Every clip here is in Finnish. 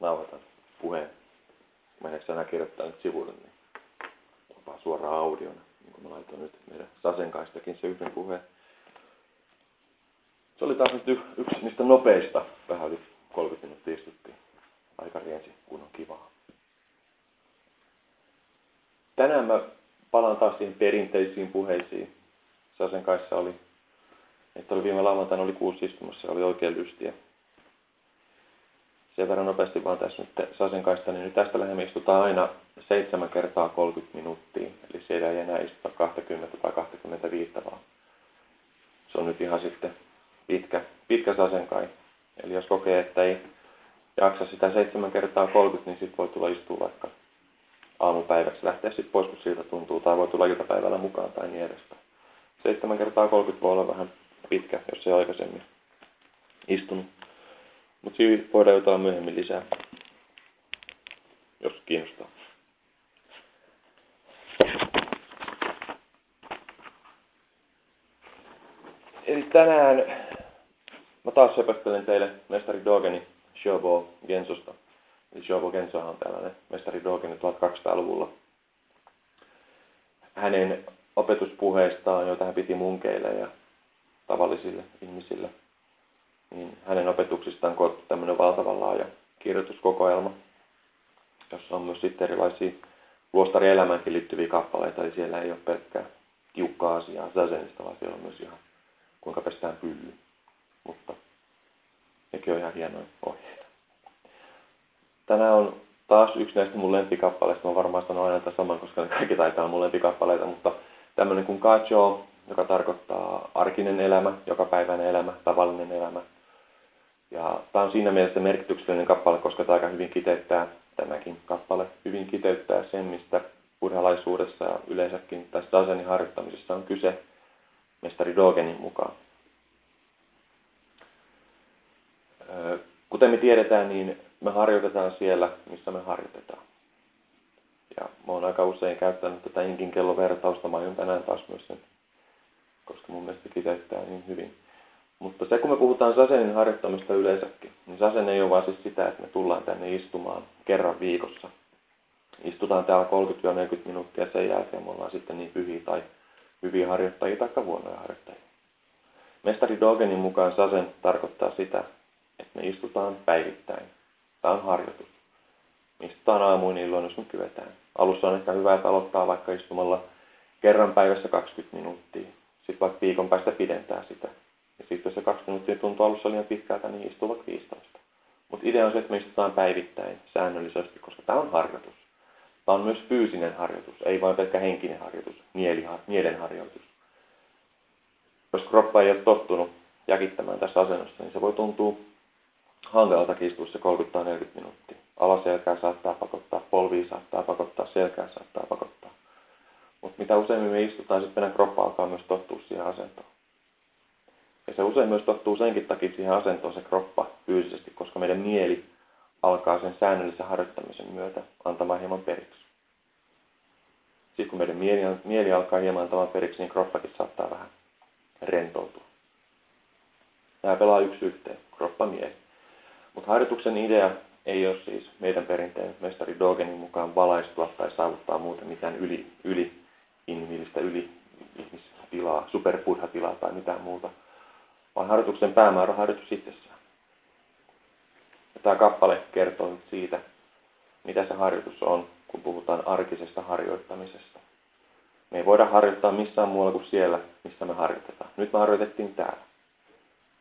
nauhoitan puheen. Mä en kirjoittaa nyt sivuille, niin vaan suoraan audiona, niin kuin mä laitoin nyt meidän Sasenkaistakin se yhden puheen. Se oli taas nyt yksi niistä nopeista, vähän yli 30 minuuttia istuttiin. Aika riensi, kun on kivaa. Tänään mä palaan taas siihen perinteisiin puheisiin. Sasen kanssa oli, että oli viime lauantaina oli kuusi istumassa oli oikein lystiä. Sen verran nopeasti vaan tässä nyt Sasen kanssa, niin nyt tästä lähemmin istutaan aina 7 kertaa 30 minuuttia. Eli siellä ei enää istuta 20 tai 25 vaan. Se on nyt ihan sitten pitkä, pitkä sasenkai. Eli jos kokee, että ei jaksa sitä 7 kertaa 30, niin sitten voi tulla istua vaikka aamupäiväksi lähteä sitten pois, kun siltä tuntuu, tai voi tulla iltapäivällä mukaan tai niin edespäin. 7 kertaa 30 voi olla vähän pitkä, jos ei aikaisemmin istunut. Mutta siinä voidaan jutella myöhemmin lisää, jos kiinnostaa. Eli tänään mä taas söpöttelen teille mestari Dogeni Shobo Gensosta. Eli Shobo Gensohan on tällainen mestari Dogeni 1200-luvulla. Hänen opetuspuheistaan, joita hän piti munkeille ja tavallisille ihmisille, niin hänen opetuksistaan koottu tämmöinen valtavan laaja kirjoituskokoelma, jossa on myös sitten erilaisia luostarielämäänkin liittyviä kappaleita, eli siellä ei ole pelkkää tiukkaa asiaa Zazenista, vaan siellä on myös ihan kuinka pestään pylly. Mutta nekin on ihan hienoja ohjeita. Tänään on taas yksi näistä mun lempikappaleista. Mä varmaan sanon aina tätä saman, koska ne kaikki taitaa olla mun lempikappaleita, mutta tämmöinen kuin Kacho, joka tarkoittaa arkinen elämä, jokapäiväinen elämä, tavallinen elämä. Ja tämä on siinä mielessä merkityksellinen kappale, koska tämä aika hyvin kiteyttää, tämäkin kappale hyvin kiteyttää sen, mistä buddhalaisuudessa ja yleensäkin tässä dasenin harjoittamisessa on kyse mestari Dogenin mukaan. Kuten me tiedetään, niin me harjoitetaan siellä, missä me harjoitetaan. Ja mä oon aika usein käyttänyt tätä inkin kellovertausta, mä aion tänään taas myös sen, koska mun mielestä kiteyttää niin hyvin. Mutta se, kun me puhutaan sasenin harjoittamista yleensäkin, niin sasen ei ole vaan siis sitä, että me tullaan tänne istumaan kerran viikossa. Istutaan täällä 30-40 minuuttia sen jälkeen me ollaan sitten niin pyhiä tai hyviä harjoittajia tai huonoja harjoittajia. Mestari Dogenin mukaan sasen tarkoittaa sitä, että me istutaan päivittäin. Tämä on harjoitus. Me istutaan aamuin illoin, jos me kyetään. Alussa on ehkä hyvä, että aloittaa vaikka istumalla kerran päivässä 20 minuuttia. Sitten vaikka viikon päästä pidentää sitä. Ja sitten jos se 20 minuuttia tuntuu alussa liian pitkältä, niin istuu vaikka 15. Mutta idea on se, että me istutaan päivittäin säännöllisesti, koska tämä on harjoitus. Tämä on myös fyysinen harjoitus, ei vain pelkkä henkinen harjoitus, mielen harjoitus. Jos kroppa ei ole tottunut jäkittämään tässä asennossa, niin se voi tuntua hankalalta istua se 30-40 minuuttia. Alaselkää saattaa pakottaa, polvia saattaa pakottaa, selkää saattaa pakottaa. Mutta mitä useimmin me istutaan, sitten meidän kroppa alkaa myös tottua siihen asentoon. Ja se usein myös tottuu senkin takia siihen asentoon se kroppa fyysisesti, koska meidän mieli alkaa sen säännöllisen harjoittamisen myötä antamaan hieman periksi. Sitten kun meidän mieli, mieli alkaa hieman antamaan periksi, niin kroppakin saattaa vähän rentoutua. Nämä pelaa yksi yhteen, kroppa-mieli. Mutta harjoituksen idea ei ole siis meidän perinteen mestari Dogenin mukaan valaistua tai saavuttaa muuta mitään yli, yli inhimillistä, yli ihmistilaa, superpudha-tilaa tai mitään muuta, vaan harjoituksen päämäärä on harjoitus itsessään. Ja tämä kappale kertoo nyt siitä, mitä se harjoitus on, kun puhutaan arkisesta harjoittamisesta. Me ei voida harjoittaa missään muualla kuin siellä, missä me harjoitetaan. Nyt me harjoitettiin täällä.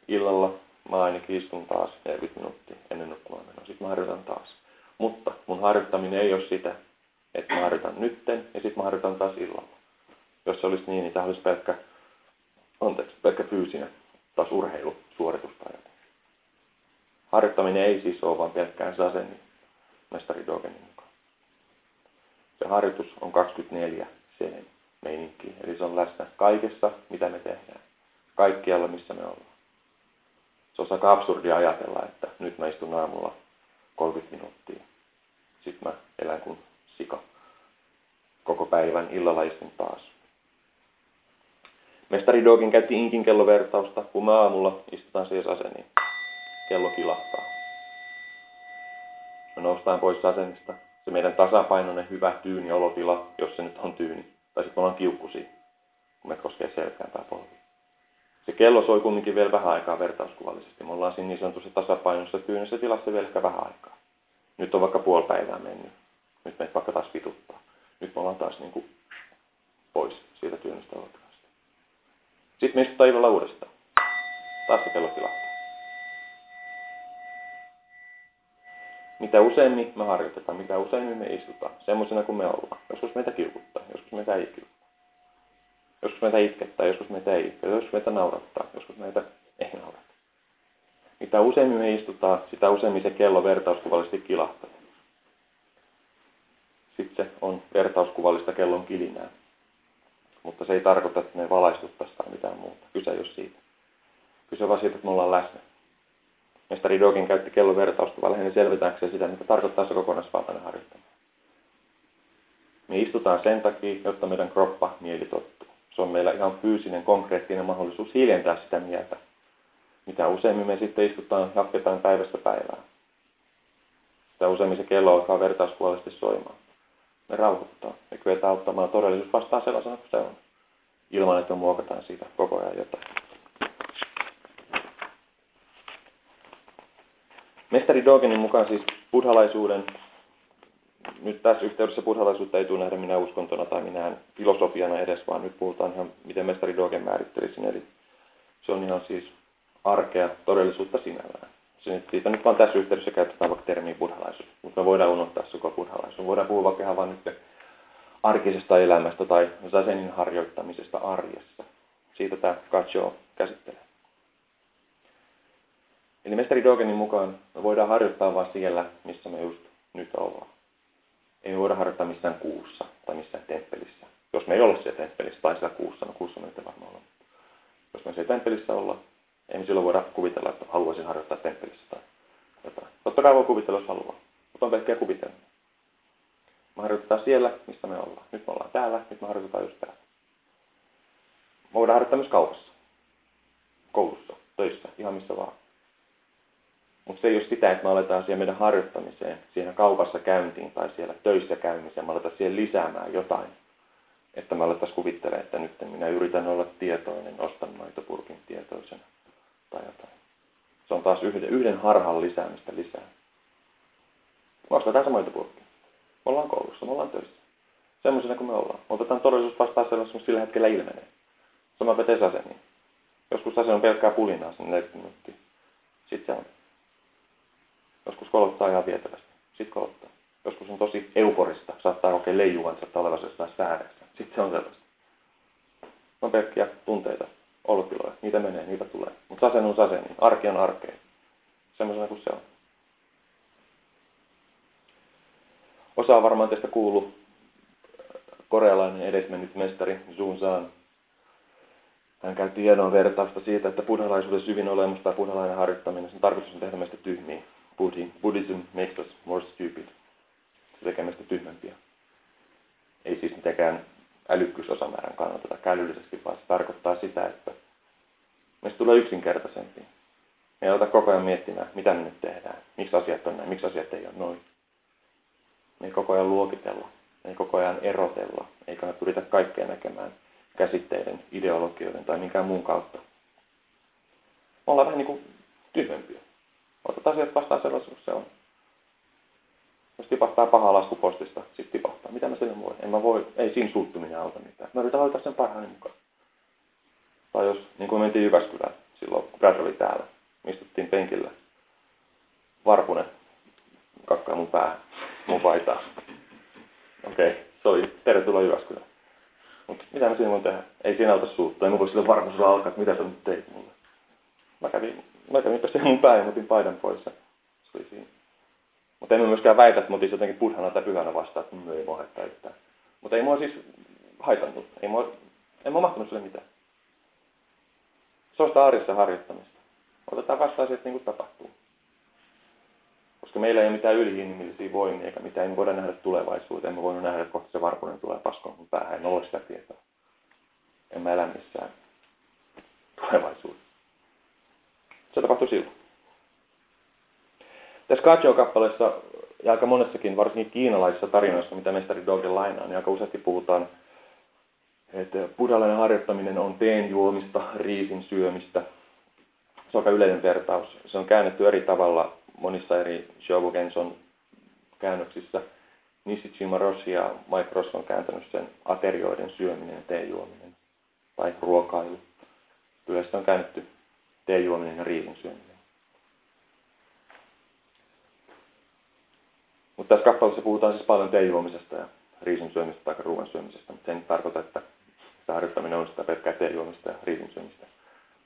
Illalla mä ainakin istun taas 40 minuuttia ennen nukkumaan menoa. Sitten mä harjoitan taas. Mutta mun harjoittaminen ei ole sitä, että mä harjoitan nytten ja sitten mä harjoitan taas illalla. Jos se olisi niin, niin tämä olisi pelkkä, anteeksi, pelkkä fyysinen taas urheilusuoritus tai jotain. Harjoittaminen ei siis ole vain pelkkään saseni mestari Dogenin mukaan. Se harjoitus on 24 sen meininki. Eli se on läsnä kaikessa, mitä me tehdään. Kaikkialla, missä me ollaan. Se on aika absurdia ajatella, että nyt mä istun aamulla 30 minuuttia. Sitten mä elän kuin sika. Koko päivän illalla istun taas. Mestari Dogin käytti inkin kellovertausta, kun mä aamulla istutaan siis aseniin. Kello kilahtaa. noustaan pois asenista. Se meidän tasapainoinen, hyvä, tyyni olotila, jos se nyt on tyyni. Tai sitten me ollaan kiukkusia, kun me koskee selkään tai polvi. Se kello soi kumminkin vielä vähän aikaa vertauskuvallisesti. Me ollaan siinä niin sanotussa tasapainossa tyynisessä tilassa vielä ehkä vähän aikaa. Nyt on vaikka puoli päivää mennyt. Nyt meitä vaikka taas vituttaa. Nyt me ollaan taas niin kuin pois siitä tyynnestä olotilasta. Sitten me istutaan illalla uudestaan. Taas se kello tilahtaa. Mitä useimmin me harjoitetaan, mitä useimmin me istutaan, semmoisena kuin me ollaan. Joskus meitä kiukuttaa, joskus meitä ei kiukuttaa. Joskus meitä itkettää, joskus meitä ei itkettää, joskus meitä naurattaa, joskus meitä ei naurata. Mitä useimmin me istutaan, sitä useimmin se kello vertauskuvallisesti kilahtaa. Sitten se on vertauskuvallista kellon kilinää. Mutta se ei tarkoita, että me valaistuttaisiin tai mitään muuta. Kyse ei ole siitä. Kyse on vaan siitä, että me ollaan läsnä. Mestari Dogin käytti kellon vertausta lähinnä selvitääkseen sitä, mitä tarkoittaa se kokonaisvaltainen harjoittaminen. Me istutaan sen takia, jotta meidän kroppa mieli tottuu. Se on meillä ihan fyysinen, konkreettinen mahdollisuus hiljentää sitä mieltä. Mitä useimmin me sitten istutaan, jatketaan päivästä päivään. Sitä useimmin se kello alkaa vertauspuolisesti soimaan. Me rauhoittaa. Me kyetään ottamaan todellisuus vastaan sellaisena kuin se on. Ilman, että me muokataan siitä koko ajan jotain. Mestari Dogenin mukaan siis buddhalaisuuden, nyt tässä yhteydessä buddhalaisuutta ei tule nähdä minä uskontona tai minä filosofiana edes, vaan nyt puhutaan ihan, miten mestari Dogen määritteli sen. Eli se on ihan siis arkea, todellisuutta sinällään. Se, siitä nyt vaan tässä yhteydessä käytetään vaikka termiä buddhalaisuus, mutta me voidaan unohtaa. Me voidaan puhua vaikka ihan vain nyt arkisesta elämästä tai sasenin harjoittamisesta arjessa. Siitä tämä Kacho käsittelee. Eli mestari Dogenin mukaan me voidaan harjoittaa vain siellä, missä me just nyt ollaan. Ei voida harjoittaa missään kuussa tai missään temppelissä. Jos me ei olla siellä temppelissä tai siellä kuussa, no kuussa me ei varmaan olla. Jos me siellä temppelissä olla, ei me silloin voida kuvitella, että haluaisin harjoittaa temppelissä tai jotain. Totta kai voi kuvitella, jos haluaa, mutta on pelkkiä kuvitelmia. Me harjoitetaan siellä, missä me ollaan. Nyt me ollaan täällä, nyt me harjoitetaan just täällä. Me voidaan harjoittaa myös kaupassa, koulussa, töissä, ihan missä vaan. Mutta se ei ole sitä, että me aletaan siihen meidän harjoittamiseen, siihen kaupassa käyntiin tai siellä töissä käymiseen, me aletaan siihen lisäämään jotain. Että me aletaan kuvittelemaan, että nyt minä yritän olla tietoinen, ostan maitopurkin tietoisena tai jotain. Se on taas yhden, yhden harhan lisäämistä lisää. Ostetaan se maitopurkki. Me ollaan koulussa, me ollaan töissä. Semmoisena kuin me ollaan. Otetaan todellisuus vastaan sellaisena, sillä hetkellä ilmenee. Sama pätee aseniin. Joskus ase on pelkkää pulinaa sinne 40 minuuttia. Sitten se on Joskus kolottaa ihan vietävästi. Sitten kolottaa. Joskus on tosi euforista. Saattaa kokea leijuvan, saattaa olevansa jostain sfääreissä. Sitten se on sellaista. On pelkkiä tunteita, olotiloja. Niitä menee, niitä tulee. Mutta sasen on sasen, niin arki on arkea. Semmoisena kuin se on. Osa on varmaan tästä kuullut korealainen edesmennyt mestari Zun Zan. Hän käytti hienoa vertausta siitä, että buddhalaisuuden syvin olemus tai buddhalainen harjoittaminen, sen tarkoitus on tehdä meistä tyhmiä. Buddhism makes us more stupid. Se tekee meistä tyhmempiä. Ei siis mitenkään älykkyysosamäärän kannalta tai älyllisesti, vaan se tarkoittaa sitä, että meistä tulee yksinkertaisempi. Me ei koko ajan miettimään, mitä me nyt tehdään, miksi asiat on näin, miksi asiat ei ole noin. Me ei koko ajan luokitella, me ei koko ajan erotella, eikä me pyritä kaikkea näkemään käsitteiden, ideologioiden tai minkään muun kautta. Me ollaan vähän niin kuin tyhmempiä. Otat asiat vastaan sellaisena kuin se on. Jos tipahtaa paha lasku postista, sitten tipahtaa. Mitä mä sille voi? En mä voi, ei siinä suuttuminen auta mitään. Mä yritän hoitaa sen parhaani mukaan. Tai jos, niin kuin mentiin Jyväskylään silloin, kun Brad oli täällä, istuttiin penkillä. Varpunen kakkaa mun päähän, mun paitaa. Okei, okay, se oli tervetuloa Jyväskylään. Mutta mitä mä siinä voin tehdä? Ei siinä auta suuttua. En mä voi sille varmuudella alkaa, että mitä sä nyt teit mulle. Mä kävin Mä kävin tässä mun päin ja otin paidan pois se oli siinä. Mutta en myöskään väitä, että mä otin jotenkin pudhana tai pyhänä vastaan, että mun ei mua haittaa yhtään. Mutta ei mua siis haitannut. Ei mua, en mä mahtunut sille mitään. Se on sitä arjessa harjoittamista. Otetaan vastaan asiat niin kuin tapahtuu. Koska meillä ei ole mitään yliinhimillisiä voimia, eikä mitään, ei voida nähdä tulevaisuuteen. Emme voinut nähdä, että kohta se varpunen tulee paskoon mun päähän. En ole sitä tietoa. En mä elä missään tulevaisuudessa. Se tapahtui silloin. Tässä Kajon kappaleessa ja aika monessakin, varsinkin kiinalaisissa tarinoissa, mitä mestari Dogen lainaa, niin aika useasti puhutaan, että buddhalainen harjoittaminen on teen juomista, riisin syömistä. Se on aika yleinen vertaus. Se on käännetty eri tavalla monissa eri Shobogenson käännöksissä. Nishijima Roshi ja Mike Ross on kääntänyt sen aterioiden syöminen ja teen juominen tai ruokailu. Se on käännetty teen juominen ja riisin syöminen. Mutta tässä kappaleessa puhutaan siis paljon teen juomisesta ja riisin syömistä tai ruoan syömisestä, mutta se ei tarkoita, että se harjoittaminen on sitä pelkkää teen juomista ja riisin syömistä,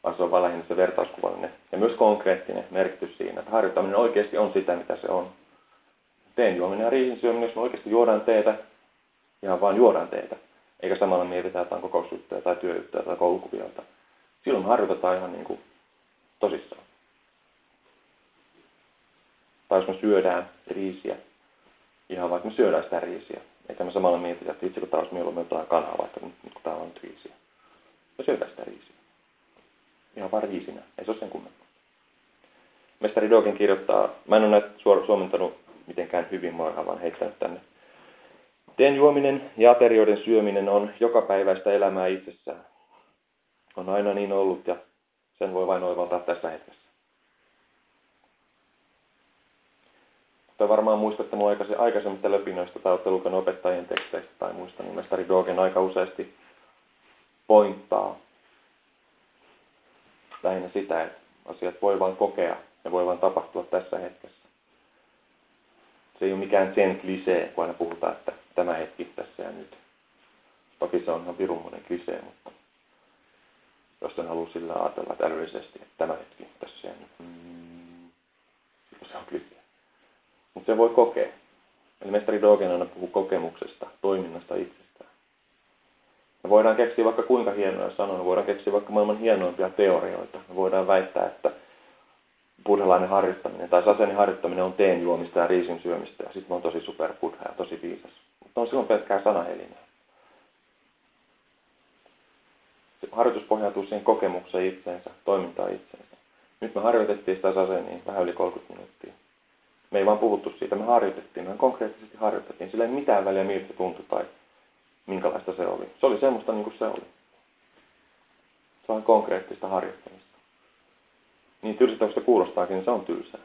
vaan se on vain lähinnä se vertauskuvallinen ja myös konkreettinen merkitys siinä, että harjoittaminen oikeasti on sitä, mitä se on. Teen juominen ja riisin syöminen, jos me oikeasti juodaan teetä, ihan vain juodaan teetä, eikä samalla mietitä jotain kokousjuttuja tai työjuttuja tai koulukuvioita. Silloin harjoitetaan ihan niin kuin tosissaan. Tai jos me syödään riisiä, ihan vaikka me syödään sitä riisiä, eikä me samalla mietitä, että itse kun taas mieluummin jotain kanaa, vaikka nyt, kun täällä on nyt riisiä. Me syödään sitä riisiä. Ihan vaan riisinä, ei se ole sen kummempaa. Mestari Dogen kirjoittaa, mä en ole näitä suomentanut mitenkään hyvin, mä oon vaan heittänyt tänne. Teen juominen ja aterioiden syöminen on joka päiväistä elämää itsessään. On aina niin ollut ja sen voi vain oivaltaa tässä hetkessä. Mutta varmaan muistatte mun aikaisemmista löpinoista tai olette lukenut opettajien teksteistä tai muista, niin mestari Dogen aika useasti pointtaa lähinnä sitä, että asiat voi vain kokea ja voi vain tapahtua tässä hetkessä. Se ei ole mikään sen klisee, kun aina puhutaan, että tämä hetki tässä ja nyt. Toki se on ihan virummoinen klisee, mutta jos sen haluaa sillä ajatella että älyllisesti, että tämä hetki tässä ja nyt, mm, se on klisee. Mutta se voi kokea. Eli mestari Dogen aina puhuu kokemuksesta, toiminnasta itsestään. Me voidaan keksiä vaikka kuinka hienoja sanoja, me voidaan keksiä vaikka maailman hienoimpia teorioita. Me voidaan väittää, että buddhalainen harjoittaminen tai sasenin harjoittaminen on teen juomista ja riisin syömistä ja sitten on tosi super buddha ja tosi viisas. Mutta on silloin pelkkää sanahelinää. Harjoitus pohjautuu siihen kokemukseen itseensä, toimintaan itseensä. Nyt me harjoitettiin sitä saseniin vähän yli 30 minuuttia. Me ei vaan puhuttu siitä, me harjoitettiin, me konkreettisesti harjoitettiin. Sillä ei mitään väliä miltä se tuntui tai minkälaista se oli. Se oli semmoista niin kuin se oli. Se on konkreettista harjoittamista. Niin tylsältä se kuulostaakin, niin se on tylsää.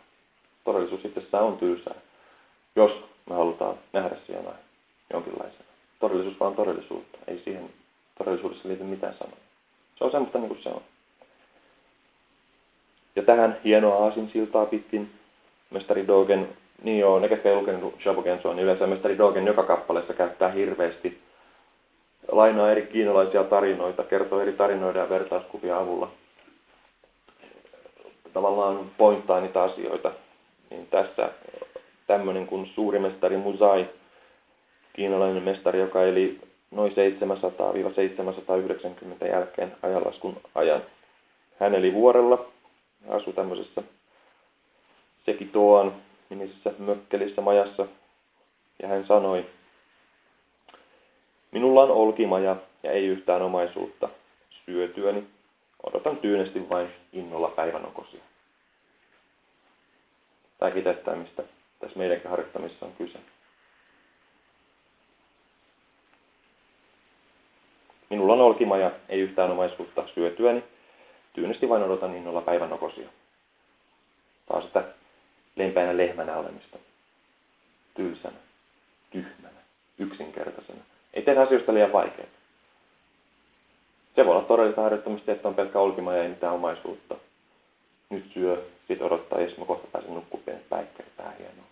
Todellisuus itsessään on tylsää, jos me halutaan nähdä siihen jonain jonkinlaisena. Todellisuus vaan todellisuutta. Ei siihen todellisuudessa liity mitään sanoa. Se on semmoista niin kuin se on. Ja tähän hienoa aasinsiltaa pitkin mestari Dogen, niin joo, ne ketkä ei lukenut Shabugensoa, niin yleensä mestari Dogen joka kappaleessa käyttää hirveästi lainaa eri kiinalaisia tarinoita, kertoo eri tarinoiden ja vertauskuvia avulla. Tavallaan pointtaa niitä asioita. Niin tässä tämmöinen kuin suuri mestari Musai, kiinalainen mestari, joka eli noin 700-790 jälkeen ajanlaskun ajan. Hän eli vuorella, asui tämmöisessä Sekitoan nimisessä mökkelissä majassa, ja hän sanoi, Minulla on olkimaja ja ei yhtään omaisuutta. Syötyäni odotan tyynesti vain innolla päivänokosia. Tämä kiteyttää, mistä tässä meidänkin harjoittamissa on kyse. Minulla on olkimaja, ei yhtään omaisuutta syötyäni. Tyynesti vain odotan innolla päivänokosia. Taas sitä lempeänä lehmänä olemista. Tylsänä, tyhmänä, yksinkertaisena. Ei tehdä asioista liian vaikeita. Se voi olla todellista harjoittamista, että on pelkkä olkima ja ei mitään omaisuutta. Nyt syö, sit odottaa, jos mä kohta pääsen nukkumaan pienet vähän hienoa.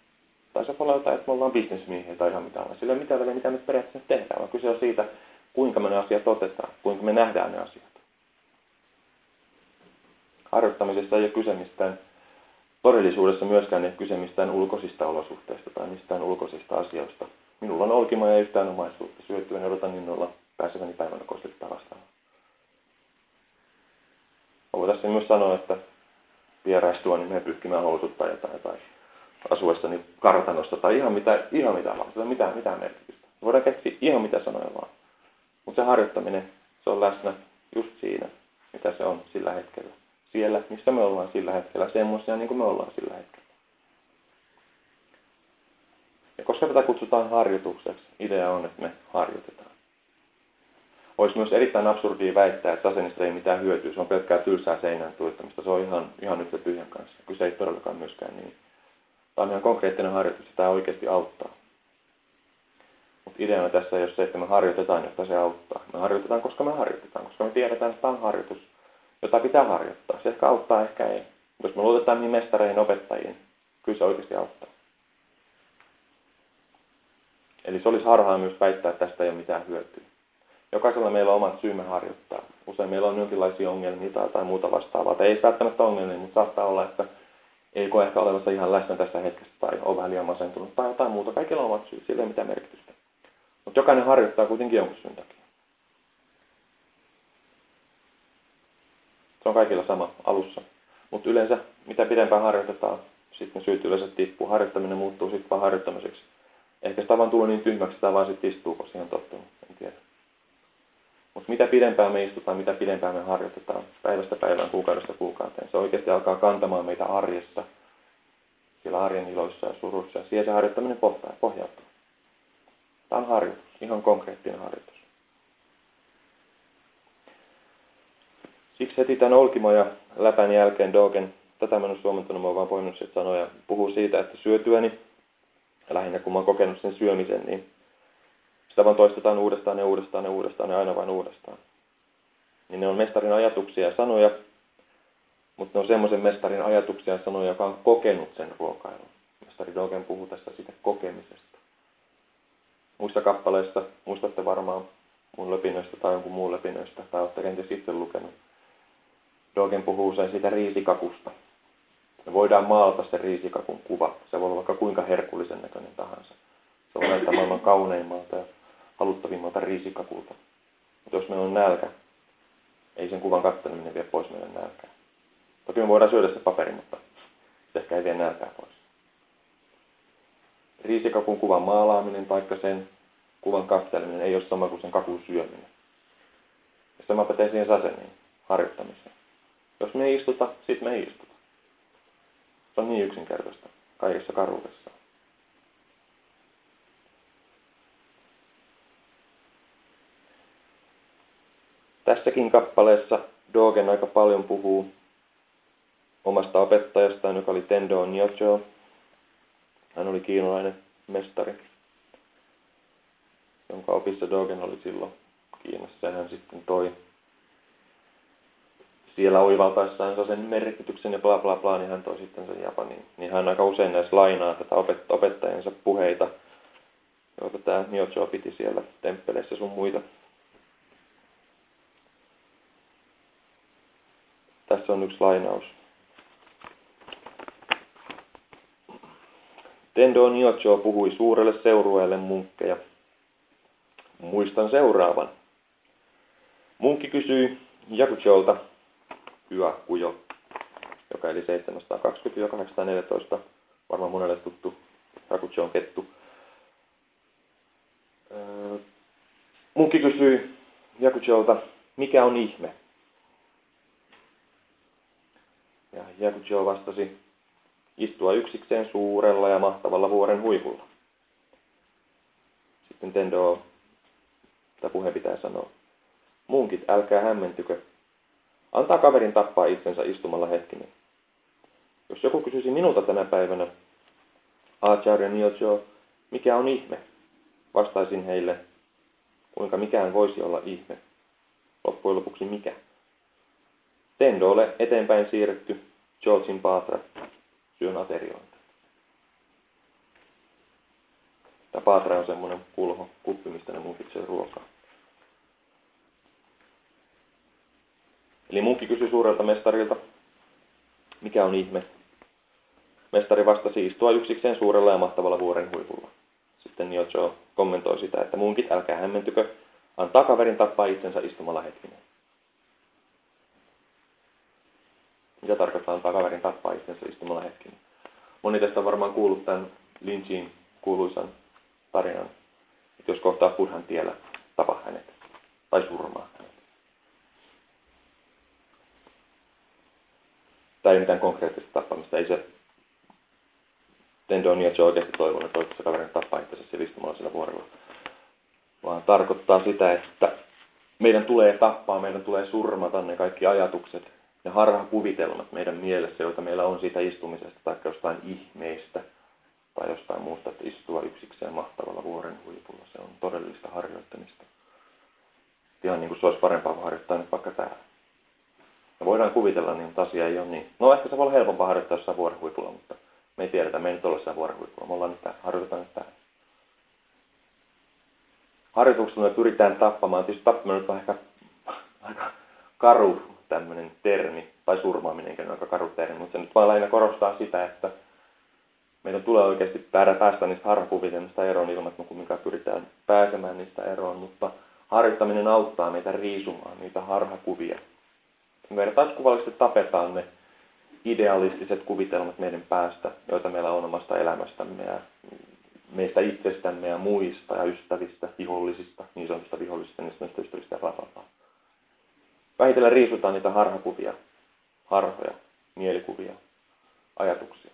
Tai se voi olla jotain, että me ollaan bisnesmiehiä tai ihan mitään. Sillä ei mitään väliä, mitä me periaatteessa tehdään, vaan kyse on siitä, kuinka me ne asiat otetaan, kuinka me nähdään ne asiat. Harjoittamisessa ei ole kyse mistään Todellisuudessa myöskään ei kyse mistään ulkoisista olosuhteista tai mistään ulkoisista asioista. Minulla on olkima ja yhtään omaisuutta syötyä, niin odotan innolla pääseväni päivänä kostettaa vastaan. Mä tässä myös sanoa, että vieraistua niin me pyyhkimään housut tai jotain, tai asuessani kartanosta tai ihan mitä, ihan mitä vaan. Sillä mitään, mitään merkitystä. Voidaan keksiä ihan mitä sanoja vaan. Mutta se harjoittaminen, se on läsnä just siinä, mitä se on sillä hetkellä siellä, missä me ollaan sillä hetkellä, semmoisia niin kuin me ollaan sillä hetkellä. Ja koska tätä kutsutaan harjoitukseksi, idea on, että me harjoitetaan. Olisi myös erittäin absurdia väittää, että sasenista ei mitään hyötyä, se on pelkkää tylsää seinään tuittamista. Se on ihan, ihan yhtä tyhjän kanssa. Kyse ei todellakaan myöskään niin. Tämä on ihan konkreettinen harjoitus tämä oikeasti auttaa. Mutta ideana tässä ei ole se, että me harjoitetaan, jotta se auttaa. Me harjoitetaan, koska me harjoitetaan, koska me tiedetään, että tämä on harjoitus, jota pitää harjoittaa. Se ehkä auttaa, ehkä ei. Jos me luotetaan niin mestareihin, opettajiin, kyllä se oikeasti auttaa. Eli se olisi harhaa myös väittää, että tästä ei ole mitään hyötyä. Jokaisella meillä on omat syymme harjoittaa. Usein meillä on jonkinlaisia ongelmia tai, tai muuta vastaavaa. Tai ei välttämättä ongelmia, mutta saattaa olla, että ei koe ehkä olevassa ihan läsnä tässä hetkessä tai on vähän liian masentunut tai jotain muuta. Kaikilla on omat syyt, sillä ei mitään merkitystä. Mutta jokainen harjoittaa kuitenkin jonkun syyn takia. Se on kaikilla sama alussa. Mutta yleensä, mitä pidempään harjoitetaan, sitten syyt yleensä tippuu. Harjoittaminen muuttuu sitten vaan harjoittamiseksi. Ehkä sitä vaan tullut niin tyhmäksi, että vaan sitten istuu, kun siihen tottunut. En tiedä. Mutta mitä pidempään me istutaan, mitä pidempään me harjoitetaan, päivästä päivään, kuukaudesta kuukauteen, se oikeasti alkaa kantamaan meitä arjessa, siellä arjen iloissa ja surussa, ja siihen se harjoittaminen pohjautuu. Tämä on harjoitus, ihan konkreettinen harjoitus. Siksi heti tämän Olkimo ja läpän jälkeen Dogen, tätä mä en ole suomentanut, mä vaan poinnut sieltä sanoja, puhuu siitä, että syötyäni, ja lähinnä kun mä oon kokenut sen syömisen, niin sitä vaan toistetaan uudestaan ja uudestaan ja uudestaan ja aina vain uudestaan. Niin ne on mestarin ajatuksia ja sanoja, mutta ne on semmoisen mestarin ajatuksia ja sanoja, joka on kokenut sen ruokailun. Mestari Dogen puhuu tästä siitä kokemisesta. Muista kappaleista, muistatte varmaan mun löpinöistä tai jonkun muun löpinöistä, tai olette kenties itse lukenut. Dogen puhuu usein siitä riisikakusta. Me voidaan maalata se riisikakun kuva. Se voi olla vaikka kuinka herkullisen näköinen tahansa. Se voi näyttää maailman kauneimmalta ja haluttavimmalta riisikakulta. Mutta jos meillä on nälkä, ei sen kuvan katseleminen vie pois meidän nälkää. Toki me voidaan syödä se paperi, mutta se ehkä ei vie nälkää pois. Riisikakun kuvan maalaaminen tai sen kuvan katseleminen ei ole sama kuin sen kakun syöminen. Ja sama pätee siihen saseniin, harjoittamiseen. Jos me ei istuta, sitten me ei istuta. Se on niin yksinkertaista kaikessa karuudessa. Tässäkin kappaleessa Dogen aika paljon puhuu omasta opettajastaan, joka oli Tendo Nyocho. Hän oli kiinalainen mestari, jonka opissa Dogen oli silloin Kiinassa. Hän sitten toi siellä oivaltaessaan sen merkityksen ja bla bla bla, niin hän toi sitten sen Japaniin. Niin hän aika usein näissä lainaa tätä opettajansa puheita, joita tämä Nyocho piti siellä temppeleissä sun muita. Tässä on yksi lainaus. Tendo Nyocho puhui suurelle seurueelle munkkeja. Muistan seuraavan. Munkki kysyi Jakucholta, Kujo, joka eli 720-814, varmaan monelle tuttu Jakuchon kettu. Munkki kysyi Jakucholta, mikä on ihme? Ja Jakucho vastasi, istua yksikseen suurella ja mahtavalla vuoren huipulla. Sitten Tendo, tämä puhe pitää sanoa, munkit, älkää hämmentykö, Antaa kaverin tappaa itsensä istumalla hetkinen. Jos joku kysyisi minulta tänä päivänä, Acharya Nyojo, mikä on ihme? Vastaisin heille, kuinka mikään voisi olla ihme. Loppujen lopuksi mikä? Tendolle eteenpäin siirretty Georgin Patra syön ateriointa. Tämä Patra on semmoinen kulho, kuppi, mistä ne ruokaa. Eli munkki kysyi suurelta mestarilta, mikä on ihme. Mestari vastasi istua yksikseen suurella ja mahtavalla vuoren huipulla. Sitten Niocho kommentoi sitä, että munkit älkää hämmentykö, antaa kaverin tappaa itsensä istumalla hetkinen. Mitä tarkoittaa antaa kaverin tappaa itsensä istumalla hetkinen? Moni tästä on varmaan kuullut tämän Lynchin kuuluisan tarinan, että jos kohtaa Buddhan tiellä, tapa hänet tai surmaa tai mitään konkreettista tappamista. Ei se, Tendo on niin, että se oikeasti toivon, että oikeassa kaverin tappaa siellä istumalla sillä vuorella. Vaan tarkoittaa sitä, että meidän tulee tappaa, meidän tulee surmata ne kaikki ajatukset ja harhakuvitelmat meidän mielessä, joita meillä on siitä istumisesta tai jostain ihmeistä tai jostain muusta, että istua yksikseen mahtavalla vuoren huipulla. Se on todellista harjoittamista. Ihan niin kuin se olisi parempaa harjoittaa nyt vaikka täällä. Me voidaan kuvitella, niin asia ei ole niin. No ehkä se voi olla helpompaa harjoittaa jossain vuoren huipulla, mutta me ei tiedetä, me ei nyt ole jossain vuoren huipulla. Me ollaan nyt harjoitetaan nyt täällä. Harjoituksella me pyritään tappamaan, tietysti tappaminen on ehkä aika karu tämmöinen termi, tai surmaaminen on aika karu termi, mutta se nyt vaan lähinnä korostaa sitä, että meidän tulee oikeasti päästä niistä harhakuvitelmista eroon ilman, että me kumminkaan pyritään pääsemään niistä eroon, mutta harjoittaminen auttaa meitä riisumaan niitä harhakuvia. Me vertauskuvallisesti tapetaan ne idealistiset kuvitelmat meidän päästä, joita meillä on omasta elämästämme ja meistä itsestämme ja muista ja ystävistä, vihollisista, niin sanotusta vihollisista, niistä ystävistä ja Vähitellen riisutaan niitä harhakuvia, harhoja, mielikuvia, ajatuksia.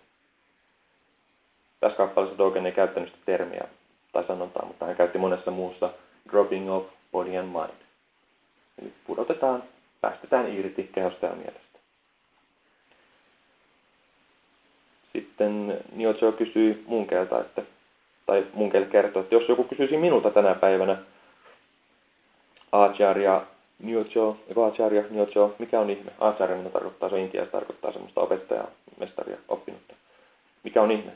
Tässä kappaleessa Dogen ei käyttänyt sitä termiä tai sanontaa, mutta hän käytti monessa muussa dropping off body and mind. Eli pudotetaan, päästetään irti kehosta ja mielestä. Sitten Niocho kysyi munkelta, että, tai munkel kertoi, että jos joku kysyisi minulta tänä päivänä, Acharya Nyocho, Acharya Nyocho, mikä on ihme? Acharya mitä tarkoittaa, se se tarkoittaa semmoista opettajaa, mestaria, oppinutta. Mikä on ihme?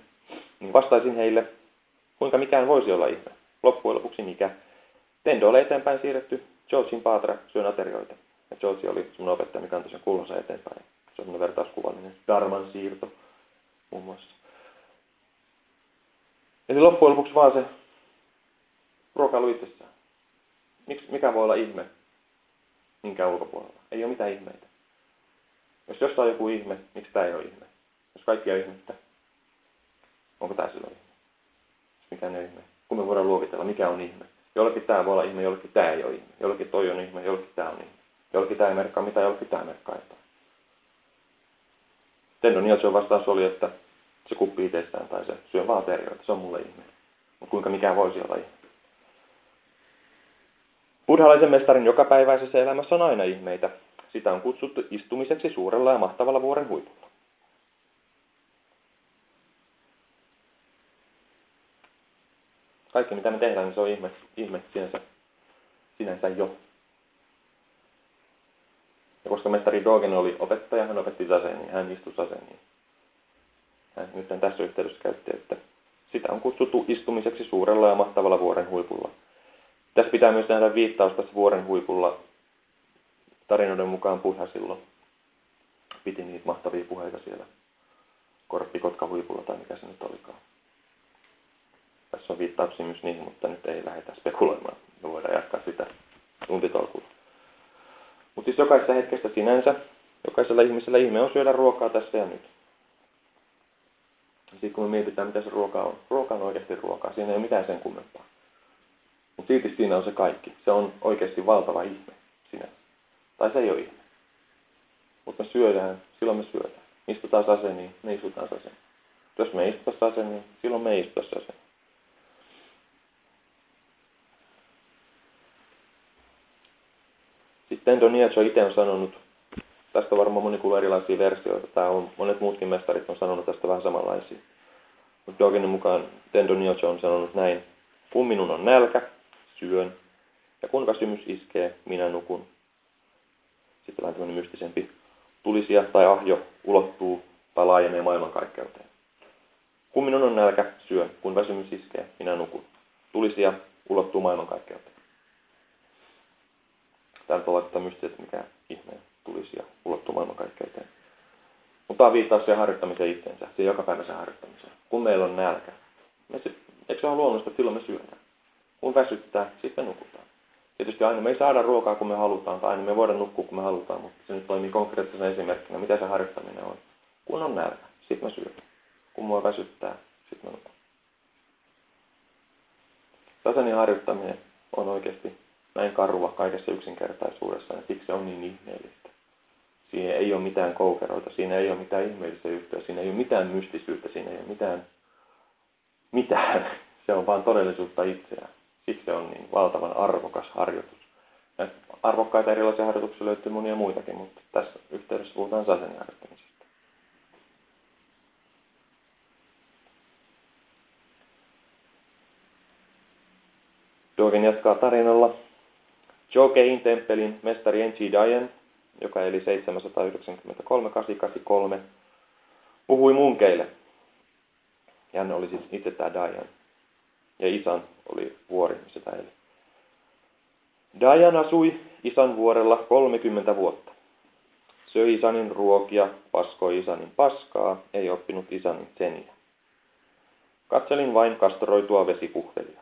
Niin vastaisin heille, kuinka mikään voisi olla ihme. Loppujen lopuksi mikä? Tendo oli eteenpäin siirretty, Georgein Paatra syön aterioita. Ja George oli semmoinen opettaja, mikä antoi sen kullonsa eteenpäin. Se on vertauskuvallinen Darman siirto muun muassa. Eli loppujen lopuksi vaan se ruokailu itsessään. Miks, mikä voi olla ihme minkään ulkopuolella? Ei ole mitään ihmeitä. Jos jossain on joku ihme, miksi tämä ei ole ihme? Jos kaikki on ihmettä, onko tämä silloin ihme? Mikä ole ihme? Kun me voidaan luokitella, mikä on ihme? Jollekin tämä voi olla ihme, jollekin tämä ei ole ihme. Jollekin toi on ihme, jollekin tämä on ihme. Jollekin tämä ei merkkaa mitä, jollekin tämä merkkaa jotain. Tendon Nielsen vastaus oli, että se kuppii itsestään tai se syö vaaterioita. Se on mulle ihme. Mutta kuinka mikään voisi olla ihme? Buddhalaisen mestarin jokapäiväisessä elämässä on aina ihmeitä. Sitä on kutsuttu istumiseksi suurella ja mahtavalla vuoren huipulla. Kaikki mitä me tehdään, niin se on ihme, ihme sinänsä, sinänsä jo. Ja koska mestari Dogen oli opettaja, hän opetti niin hän istui niin Hän nyt tässä yhteydessä käytti, että sitä on kutsuttu istumiseksi suurella ja mahtavalla vuoren huipulla. Tässä pitää myös nähdä viittaus tässä vuoren huipulla. Tarinoiden mukaan Buddha silloin piti niitä mahtavia puheita siellä Korppikotka huipulla tai mikä se nyt olikaan. Tässä on viittauksia myös niihin, mutta nyt ei lähdetä spekuloimaan. Me voidaan jatkaa sitä tuntitolkulla. Mutta siis jokaisessa hetkestä sinänsä, jokaisella ihmisellä ihme on syödä ruokaa tässä ja nyt. Sitten kun me mietitään, mitä se ruoka on. Ruoka on oikeasti ruokaa. Siinä ei ole mitään sen kummempaa. Mutta silti siinä on se kaikki. Se on oikeasti valtava ihme sinä. Tai se ei ole ihme. Mutta me syödään, silloin me syödään. Istutaan aseniin, me istutaan aseniin. Jos me istutaan aseniin, silloin me istutaan aseniin. Sitten Doniacho itse on sanonut, tästä varmaan moni kuulee erilaisia versioita, tämä on, monet muutkin mestarit on sanonut tästä vähän samanlaisia. Mutta Doginin mukaan Tendo Niocho on sanonut näin, kun minun on nälkä, syön, ja kun väsymys iskee, minä nukun. Sitten vähän tämmöinen mystisempi tulisia tai ahjo ulottuu tai laajenee maailmankaikkeuteen. Kun minun on nälkä, syön. Kun väsymys iskee, minä nukun. Tulisia ulottuu maailmankaikkeuteen. Täällä on vaikka mystiset, mikä ihme tulisi ja ulottuu maailmankaikkeuteen. Mutta tämä on viittaus siihen harjoittamiseen itsensä, siihen jokapäiväiseen harjoittamiseen. Kun meillä on nälkä, me se, eikö se ole luonnollista, että silloin me syödään? Kun väsyttää, sitten nukutaan. Tietysti aina me ei saada ruokaa, kun me halutaan, tai aina me voidaan nukkua, kun me halutaan, mutta se nyt toimii konkreettisena esimerkkinä, mitä se harjoittaminen on. Kun on nälkä, sitten mä syön. Kun mua väsyttää, sitten mä nukun. Tasainen harjoittaminen on oikeasti näin karua kaikessa yksinkertaisuudessa, ja siksi se on niin ihmeellistä. Siinä ei ole mitään koukeroita, siinä ei ole mitään ihmeellisyyttä, siinä ei ole mitään mystisyyttä, siinä ei ole mitään mitään. Se on vain todellisuutta itseään. Siksi se on niin valtavan arvokas harjoitus. Ja arvokkaita erilaisia harjoituksia löytyy monia muitakin, mutta tässä yhteydessä puhutaan sasen harjoittamisesta. Dogen jatkaa tarinalla. Jokein temppelin mestari Enchi Dayan, joka eli 793-883, puhui munkeille. Ja hän oli siis itse tämä Dayan. Ja Isan oli vuori, missä tämä eli. Dayan asui Isan vuorella 30 vuotta. Söi Isanin ruokia, paskoi Isanin paskaa, ei oppinut Isanin seniä. Katselin vain kastoroitua vesipuhvelia.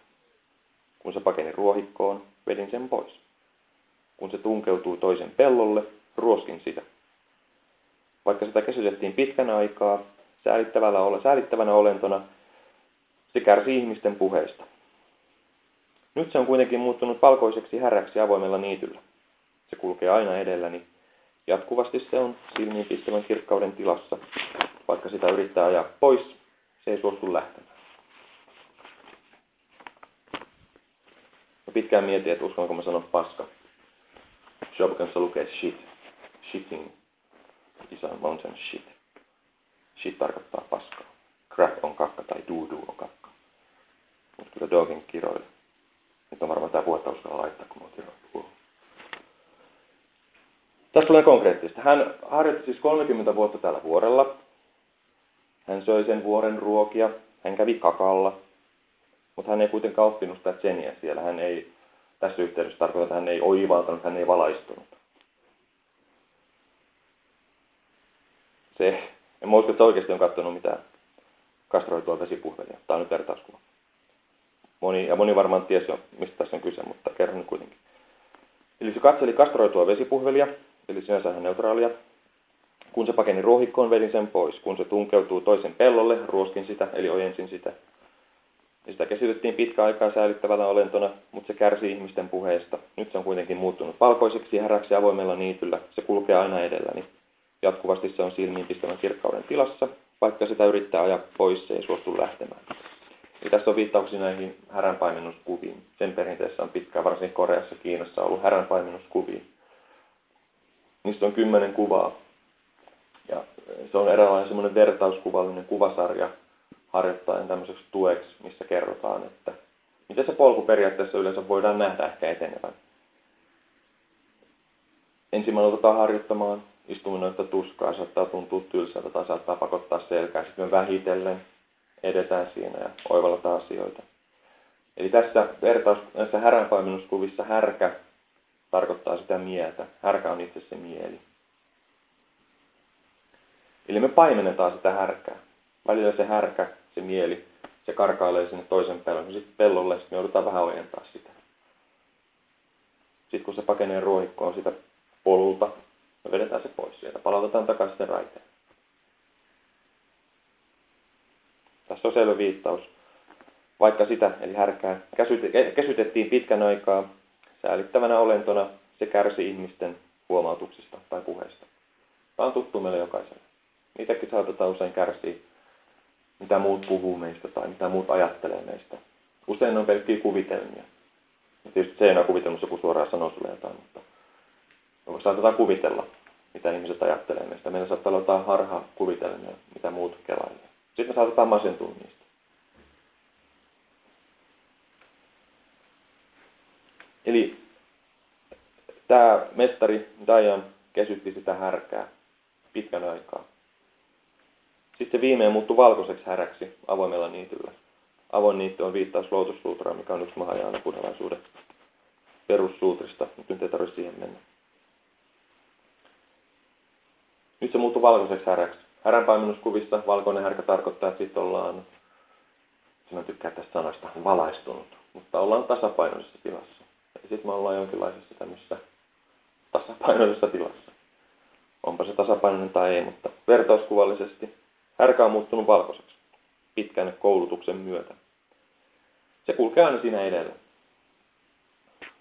Kun se pakeni ruohikkoon, vedin sen pois. Kun se tunkeutuu toisen pellolle, ruoskin sitä. Vaikka sitä käsiteltiin pitkän aikaa, säälittävänä olentona, se kärsi ihmisten puheista. Nyt se on kuitenkin muuttunut valkoiseksi häräksi avoimella niityllä. Se kulkee aina edelläni. Jatkuvasti se on silmiin pistävän kirkkauden tilassa. Vaikka sitä yrittää ajaa pois, se ei suostu lähtemään. Mä pitkään mietin, että uskonko mä sanon paska. Shopkanssa lukee shit. Shitting is a mountain shit. Shit tarkoittaa paskaa. Crap on kakka tai doo on kakka. Mutta kyllä Dogin kiroille. Nyt on varmaan tämä vuotta uskalla laittaa, kun mä oon Tässä tulee konkreettista. Hän harjoitti siis 30 vuotta täällä vuorella. Hän söi sen vuoren ruokia. Hän kävi kakalla. Mutta hän ei kuitenkaan oppinut sitä tseniä siellä. Hän ei, tässä yhteydessä tarkoita, että hän ei oivaltanut, hän ei valaistunut. Se, en mä usko, että oikeasti on katsonut mitään kastroitua vesipuhvelia. Tämä on nyt vertauskuva. Moni, ja moni varmaan tiesi jo, mistä tässä on kyse, mutta kerron nyt kuitenkin. Eli se katseli kastroitua vesipuhvelia, eli sinänsä ihan neutraalia. Kun se pakeni ruohikkoon, vedin sen pois. Kun se tunkeutuu toisen pellolle, ruoskin sitä, eli ojensin sitä. Ja sitä käsitettiin pitkä aikaa säilyttävällä olentona, mutta se kärsi ihmisten puheesta. Nyt se on kuitenkin muuttunut valkoiseksi häräksi avoimella niityllä. Se kulkee aina edelläni. Jatkuvasti se on silmiin pistävän kirkkauden tilassa, vaikka sitä yrittää ajaa pois, se ei suostu lähtemään. Ja tässä on viittauksia näihin häränpaimennuskuviin. Sen perinteessä on pitkään, varsinkin Koreassa Kiinassa, ollut häränpaimennuskuviin. Niistä on kymmenen kuvaa. Ja se on eräänlainen semmoinen vertauskuvallinen kuvasarja harjoittajan tämmöiseksi tueksi, missä kerrotaan, että miten se polku periaatteessa yleensä voidaan nähdä ehkä etenevän. Ensin otetaan harjoittamaan istuminen että tuskaa, saattaa tuntua tylsältä tai saattaa pakottaa selkää. Sitten me vähitellen edetään siinä ja oivallataan asioita. Eli tässä vertaus, näissä häränpaiminuskuvissa härkä tarkoittaa sitä mieltä. Härkä on itse se mieli. Eli me paimennetaan sitä härkää. Välillä se härkä, se mieli, se karkailee sinne toisen pellon. Sitten pellolle sitten me joudutaan vähän ojentaa sitä. Sitten kun se pakenee ruohikkoon sitä polulta, me vedetään se pois sieltä. Palautetaan takaisin raiteen. Tässä on selvä viittaus. Vaikka sitä, eli härkää, käsytettiin pitkän aikaa säälittävänä olentona, se kärsi ihmisten huomautuksista tai puheista. Tämä on tuttu meille jokaiselle. Niitäkin saatetaan usein kärsiä, mitä muut puhuu meistä tai mitä muut ajattelee meistä. Usein on pelkkiä kuvitelmia. Ja tietysti se ei ole kuvitelmus, joku suoraan sanoo sulle jotain, mutta saatetaan kuvitella, mitä ihmiset ajattelee meistä. Meillä saattaa olla jotain harha kuvitelmia, mitä muut kelailee. Sitten me saatetaan masentua niistä. Eli tämä mestari Dayan kesytti sitä härkää pitkän aikaa. Sitten viimein muuttui valkoiseksi häräksi avoimella niityllä. Avoin niitty on viittaus Lotussuutraan, mikä on yksi Mahajaana buddhalaisuuden perussuutrista, mutta nyt ei tarvitse siihen mennä. Nyt se muuttui valkoiseksi häräksi. Häränpaimennuskuvissa valkoinen härkä tarkoittaa, että sitten ollaan, sinä tykkää tästä sanasta, valaistunut, mutta ollaan tasapainoisessa tilassa. Ja sitten me ollaan jonkinlaisessa tämmöisessä tasapainoisessa tilassa. Onpa se tasapainoinen tai ei, mutta vertauskuvallisesti härkä on muuttunut valkoiseksi pitkän koulutuksen myötä. Se kulkee aina siinä edellä.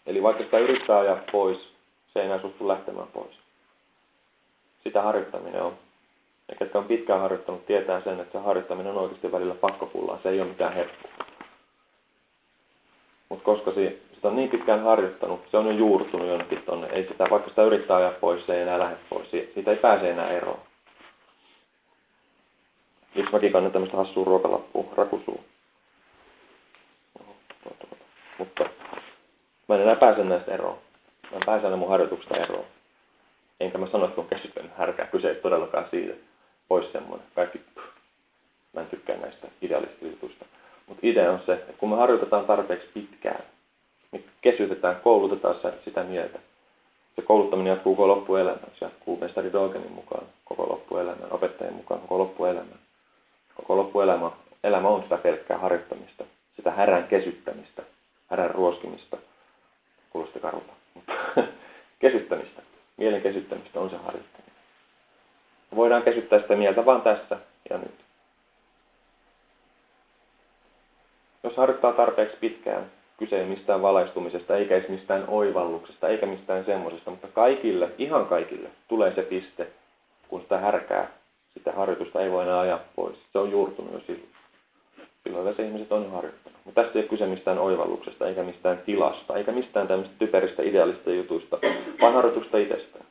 Eli vaikka sitä yrittää ajaa pois, se ei enää suostu lähtemään pois. Sitä harjoittaminen on ja ketkä on pitkään harjoittanut, tietää sen, että se harjoittaminen on oikeasti välillä pakkopullaa. Se ei ole mitään helppoa. Mutta koska se, sitä on niin pitkään harjoittanut, se on jo juurtunut jonnekin tonne. Ei sitä, vaikka sitä yrittää ajaa pois, se ei enää lähde pois. Siitä ei pääse enää eroon. Miksi mäkin kannan tämmöistä hassua ruokalappua, rakusuu. Mutta mä en enää pääse näistä eroon. Mä en pääse mun harjoituksesta eroon. Enkä mä sano, että mun käsitön härkää. Kyse ei todellakaan siitä. Pois semmoinen. Kaikki, mä en tykkää näistä idealistijutuista. Mutta idea on se, että kun me harjoitetaan tarpeeksi pitkään, niin kesytetään, koulutetaan sitä mieltä. Se kouluttaminen jatkuu koko loppuelämän. Se jatkuu mestari Dogenin mukaan koko loppuelämän, opettajien mukaan koko loppuelämän. Koko loppuelämä elämä on sitä pelkkää harjoittamista, sitä härän kesyttämistä, härän ruoskimista. Kuulosti karulta. kesyttämistä, mielen kesyttämistä on se harjoittaminen. Voidaan kesyttää sitä mieltä vain tässä ja nyt. Jos harjoittaa tarpeeksi pitkään, kyse ei mistään valaistumisesta, eikä edes mistään oivalluksesta, eikä mistään semmoisesta, mutta kaikille, ihan kaikille, tulee se piste, kun sitä härkää, sitä harjoitusta ei voi enää ajaa pois. Se on juurtunut jo silloin. Silloin se ihmiset on jo harjoittanut. Mutta tässä ei ole kyse mistään oivalluksesta, eikä mistään tilasta, eikä mistään tämmöistä typeristä idealista jutuista, vaan harjoitusta itsestään.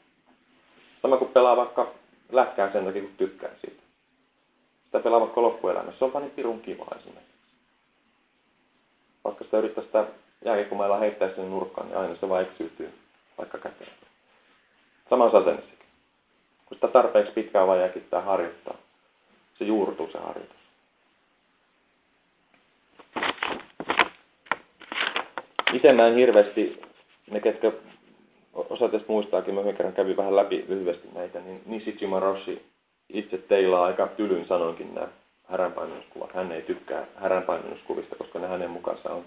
Sama kuin pelaa vaikka lähkään sen takia, kun tykkää siitä. Sitä pelaa vaikka loppuelämässä. Se on vaan niin pirun kiva esimerkiksi vaikka sitä yrittää sitä jääkiekkomailla heittää sinne nurkkaan, niin aina se vaan eksyytyy vaikka käteen. Samassa asennissakin. Kun sitä tarpeeksi pitkään vaan jääkittää harjoittaa, se juurtuu se harjoitus. Itse mä en hirveästi, ne ketkä osa teistä muistaakin, mä kerran kävin vähän läpi lyhyesti näitä, niin Nishijima Roshi itse teilaa aika tylyn sanoinkin nämä häränpainonuskuvat. Hän ei tykkää häränpainonuskuvista, koska ne hänen mukansa on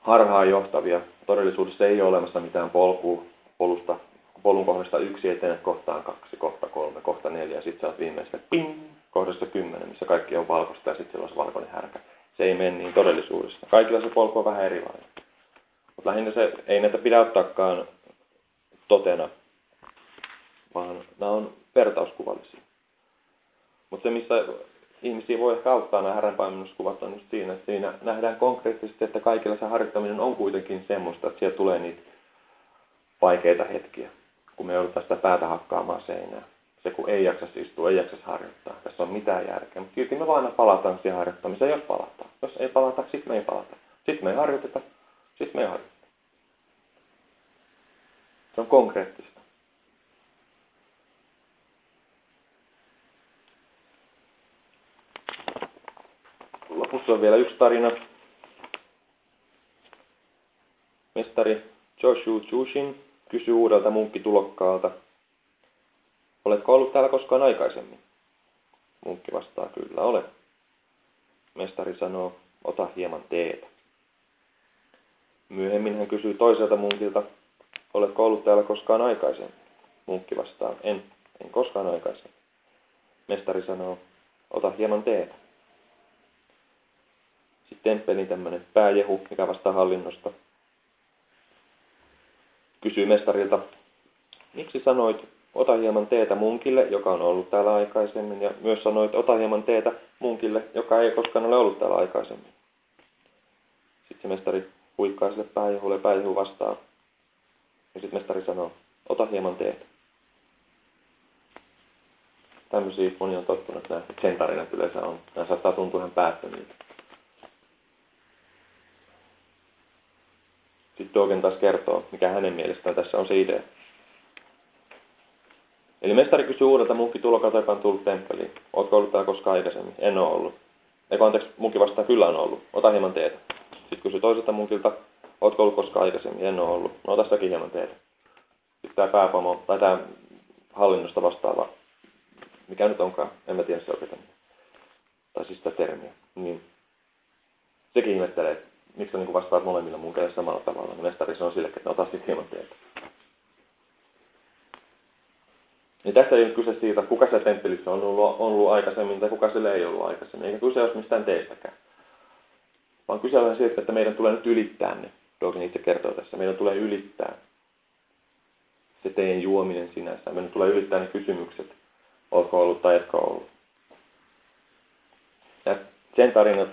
harhaan johtavia. Todellisuudessa ei ole olemassa mitään polkua, polusta, polun kohdasta yksi etene kohtaan kaksi, kohta kolme, kohta neljä ja sitten sä oot viimeistä ping, kohdasta kymmenen, missä kaikki on valkoista ja sitten on valkoinen härkä. Se ei mene niin todellisuudessa. Kaikilla se polku on vähän erilainen. Mutta lähinnä se, ei näitä pidä ottaakaan totena, vaan nämä on vertauskuvallisia. Mutta se, missä ihmisiä voi ehkä auttaa nämä häränpaimennuskuvat on just siinä, että siinä nähdään konkreettisesti, että kaikilla se harjoittaminen on kuitenkin semmoista, että siellä tulee niitä vaikeita hetkiä, kun me joudutaan sitä päätä hakkaamaan seinään. Se kun ei jaksa istua, ei jaksa harjoittaa. Tässä on mitään järkeä. Mutta silti me vaan palataan siihen harjoittamiseen, jos palataan. Jos ei palata, sitten me ei palata. Sitten me ei harjoiteta, sitten me ei harjoiteta. Se on konkreettista. lopussa on vielä yksi tarina. Mestari Joshua Chushin kysyy uudelta munkkitulokkaalta. Oletko ollut täällä koskaan aikaisemmin? Munkki vastaa, kyllä olen. Mestari sanoo, ota hieman teetä. Myöhemmin hän kysyy toiselta munkilta, oletko ollut täällä koskaan aikaisemmin? Munkki vastaa, en, en koskaan aikaisemmin. Mestari sanoo, ota hieman teetä temppelin tämmöinen pääjehu, mikä vastaa hallinnosta. Kysyy mestarilta, miksi sanoit, ota hieman teetä munkille, joka on ollut täällä aikaisemmin, ja myös sanoit, ota hieman teetä munkille, joka ei koskaan ole ollut täällä aikaisemmin. Sitten se mestari huikkaa sille pääjehulle, pääjehu vastaa. Ja sitten mestari sanoo, ota hieman teetä. Tämmöisiä moni on tottunut, että sen tarinat yleensä on. Nämä saattaa tuntua ihan päättömiltä. Dogen taas kertoo, mikä hänen mielestään tässä on se idea. Eli mestari kysyy uudelta munkki tulokalta, joka on tullut temppeliin. Oletko ollut täällä koskaan aikaisemmin? En ole ollut. Eikö anteeksi, munkki vastaa, kyllä on ollut. Ota hieman teetä. Sitten kysyy toiselta munkilta, oletko ollut koskaan aikaisemmin? En ole ollut. No ota sitäkin hieman teetä. Sitten tämä pääpomo, tai tämä hallinnosta vastaava, mikä nyt onkaan, en mä tiedä se oikein. Tai siis sitä termiä. Niin. Sekin ihmettelee, että miksi niin vastaat molemmilla munkeille samalla tavalla, niin mestari sanoo sille, että ota sitten hieman teiltä. Niin tässä ei ole kyse siitä, kuka se temppelissä on ollut, on ollut aikaisemmin tai kuka sille ei ollut aikaisemmin, eikä kyse ole mistään teistäkään. Vaan kyse on siitä, että meidän tulee nyt ylittää ne. Dogen itse kertoo tässä. Meidän tulee ylittää se teen juominen sinänsä. Meidän tulee ylittää ne kysymykset ootko ollut tai etkö ollut. Ja sen tarinat,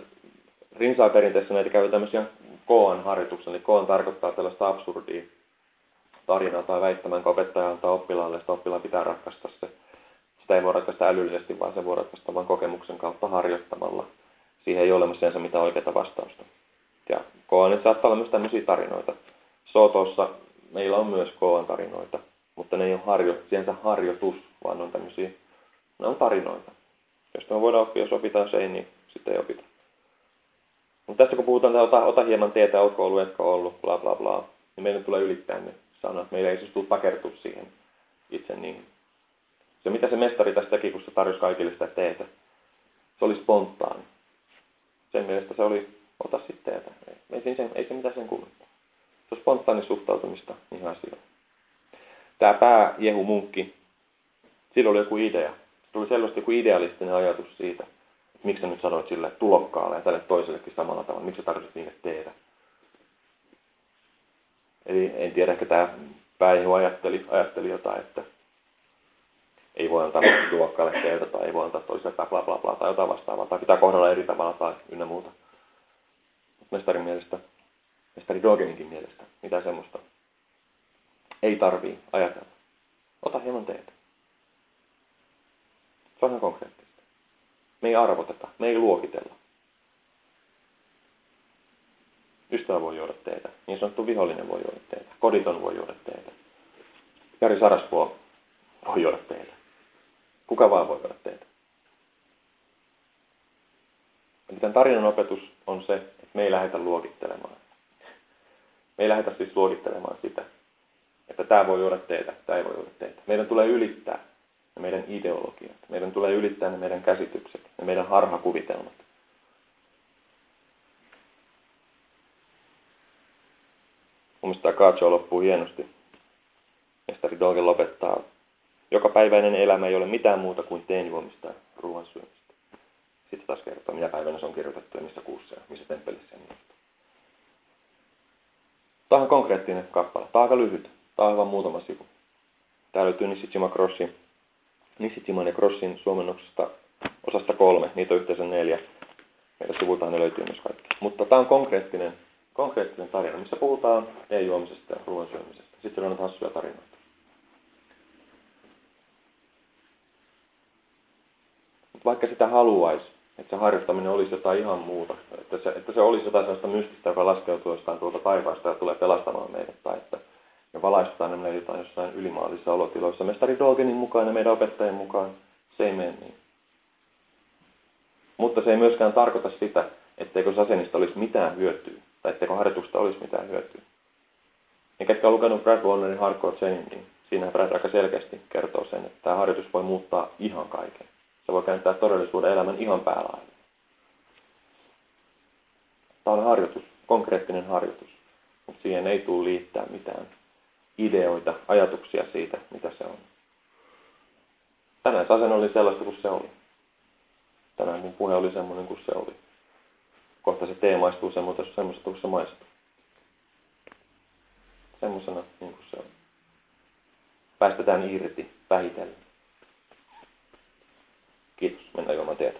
rinsaa perinteessä näitä käy tämmöisiä koon harjoituksia, niin koon tarkoittaa tällaista absurdia tarinaa tai väittämään, että opettaja antaa oppilaalle, että oppilaan pitää ratkaista se. Sitä ei voi ratkaista älyllisesti, vaan se voi ratkaista vain kokemuksen kautta harjoittamalla. Siihen ei ole olemassa mitään oikeaa vastausta. Ja koonit saattaa olla myös tämmöisiä tarinoita. Sotossa meillä on myös koon tarinoita, mutta ne ei ole harjo, siensä harjoitus, vaan ne on tämmöisiä, ne on tarinoita. Jos me voidaan oppia, jos opitaan, se ei, niin sitten ei opita. Mutta tässä kun puhutaan, että ota, ota hieman tietä, oletko ollut, etkö ollut, bla bla bla, niin meidän tulee ylittää ne sanat. Meillä ei siis tule takertua siihen itse niin. Se mitä se mestari tästä teki, kun se tarjosi kaikille sitä teetä, se oli spontaani. Sen mielestä se oli, ota sitten teetä. Ei, ei, sen, ei se mitään sen kummempaa. Se on spontaani suhtautumista niihin asioihin. Tämä pää Jehu Munkki, sillä oli joku idea. Se tuli selvästi joku idealistinen ajatus siitä, miksi sä nyt sanoit sille tulokkaalle ja tälle toisellekin samalla tavalla, miksi sä tarvitset niille teetä. Eli en tiedä, ehkä tämä pääjehu ajatteli, ajatteli jotain, että ei voi antaa tulokkaalle teetä tai ei voi antaa toiselle bla bla bla tai jotain vastaavaa, tai pitää kohdella eri tavalla tai ynnä muuta. Mestarin mielestä, mestari Dogeninkin mielestä, mitä semmoista ei tarvii ajatella. Ota hieman teetä. Se on ihan konkreettista. Me ei arvoteta, me ei luokitella. Ystävä voi juoda teitä. Niin sanottu vihollinen voi juoda teitä. Koditon voi juoda teitä. Jari Sarasvuo voi juoda teitä. Kuka vaan voi juoda teitä. Eli tämän tarinan opetus on se, että me ei lähdetä luokittelemaan. Me ei lähdetä siis luokittelemaan sitä, että tämä voi juoda teitä, tämä ei voi juoda teitä. Meidän tulee ylittää ne meidän ideologiat. Meidän tulee ylittää ne meidän käsitykset, ne meidän harhakuvitelmat. Mun mielestä tämä loppuu hienosti. Mestari Dogen lopettaa. Jokapäiväinen elämä ei ole mitään muuta kuin teen juomista ja ruoan syömistä. Sitten taas kertoo, mitä päivänä se on kirjoitettu ja missä kuussa ja missä temppelissä ja Tämä on konkreettinen kappale. Tämä on aika lyhyt. Tämä on vain muutama sivu. Tää löytyy Nishijima Crossin, Nishijiman ja Crossin suomennoksesta osasta kolme. Niitä on yhteensä neljä. Meidän sivultaan ne löytyy myös kaikki. Mutta tämä on konkreettinen konkreettinen tarina, missä puhutaan ei-juomisesta ja ruoan syömisestä. Sitten on hassuja tarinoita. Vaikka sitä haluaisi, että se harjoittaminen olisi jotain ihan muuta, että se, että se olisi jotain sellaista mystistä, joka laskeutuu jostain tuolta taivaasta ja tulee pelastamaan meidät, tai että me valaistutaan meille jotain jossain ylimaallisissa olotiloissa. Mestari Dolgenin mukaan ja meidän opettajien mukaan se ei mene niin. Mutta se ei myöskään tarkoita sitä, etteikö sasenista olisi mitään hyötyä tai etteikö harjoitusta olisi mitään hyötyä. Ja ketkä on lukenut Brad Warnerin Hardcore Training, niin siinä Brad aika selkeästi kertoo sen, että tämä harjoitus voi muuttaa ihan kaiken. Se voi kääntää todellisuuden elämän ihan päällä. Tämä on harjoitus, konkreettinen harjoitus, mutta siihen ei tule liittää mitään ideoita, ajatuksia siitä, mitä se on. Tänään sasen oli sellaista kuin se oli. Tänään mun puhe oli semmoinen kuin se oli kohta se tee maistuu semmoista, kuin se maistuu. Semmoisena niin kuin se on. Päästetään irti vähitellen. Kiitos. Mennään ilman teetä.